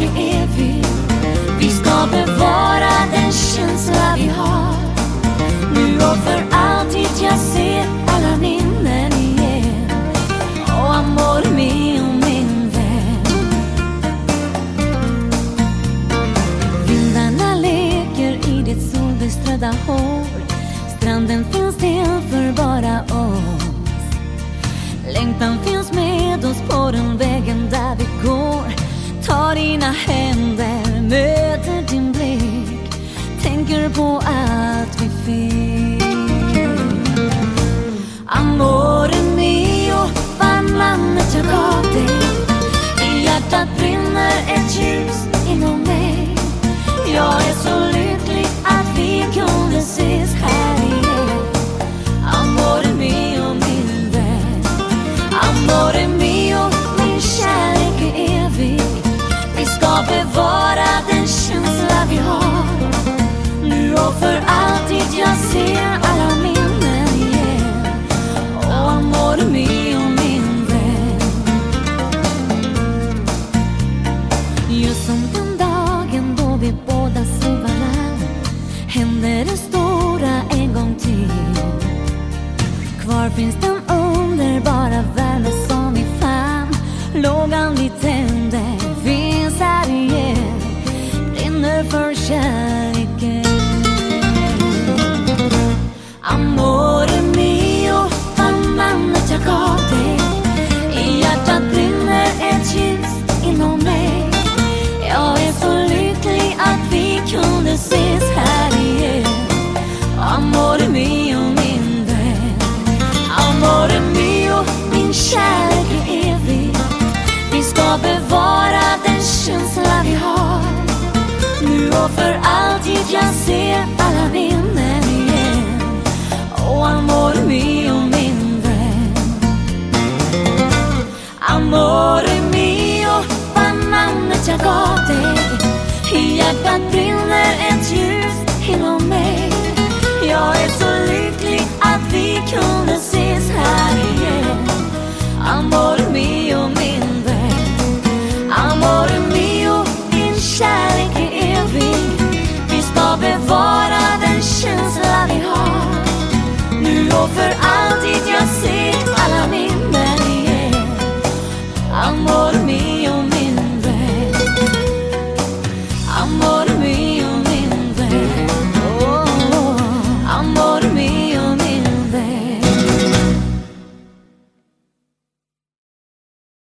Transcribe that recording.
icke evig Vi. Ska bevara den känsla vi har. Nu och för alltid jag ser alla minnen igen. Oh amor mio min vän. Vindarna leker i ditt solbeströdda hår. Stranden finns till för bara oss. Längtan finns med oss på den väg, Tar dina händer, möter din blick Tänker på allt vi fick. Amore mio, vad namnet jag gav dig I hjärtat brinner ett ljus inom mig. Jag är så finns den underbara värme som vi fann Lågan vi tände finns här igen. Brinner för kärleken. Amore mio, vad namnet jag gav dig I hjärtat brinner ett ljus inom mig. Jag är så lycklig att vi kunde ses här igen. Amore mio, kärlek är evig. Vi ska bevara den känsla vi har. Nu och för alltid jag ser alla minnen igen. Oh, amore mio, min vän. Amore mio, vad namnet jag gav dig. I hjärtat brinner ett ljus inom mig. Jag är så lycklig att vi kunde se. så för alltid jag ser alla minnen igen. Amor mio min vän. Amor mio min vän. Oh, oh. oh. Amor mio.